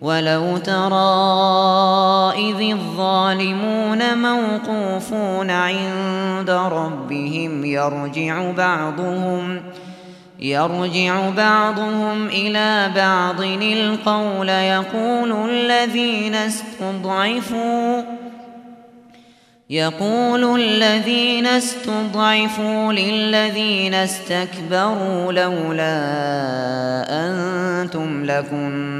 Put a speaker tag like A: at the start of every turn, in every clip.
A: ولو ترى إذ الظالمون موقوفون عند ربهم يرجع بعضهم يرجع بعضهم إلى بعض القول يقول الذين استضعفوا يقول الذين استضعفوا للذين استكبروا لولا أنتم لكم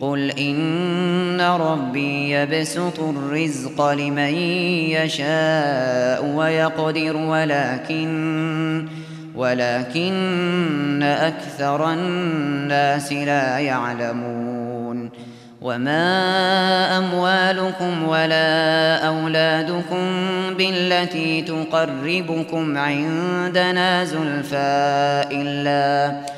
A: قل إن ربي يبسط الرزق لمن يشاء ويقدر ولكن ولكن أكثر الناس لا يعلمون. وما أموالكم ولا أولادكم بالتي تقربكم عندنا زلفاء الله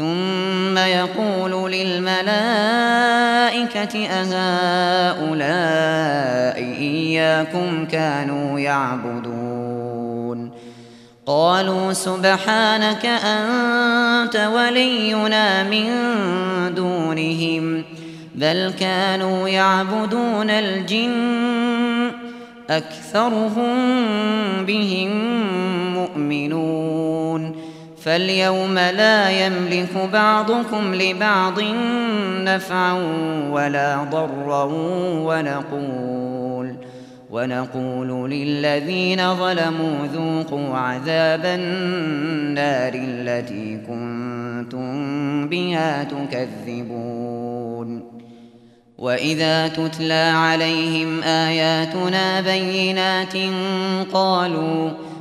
A: ثم يقول للملائكة أهؤلاء إياكم كانوا يعبدون؟ قالوا سبحانك أنت ولينا من دونهم بل كانوا يعبدون الجن أكثرهم بهم مؤمنون. فاليوم لا يملك بعضكم لبعض نفعا ولا ضرا ونقول ونقول للذين ظلموا ذوقوا عذاب النار التي كنتم بها تكذبون وإذا تتلى عليهم آياتنا بينات قالوا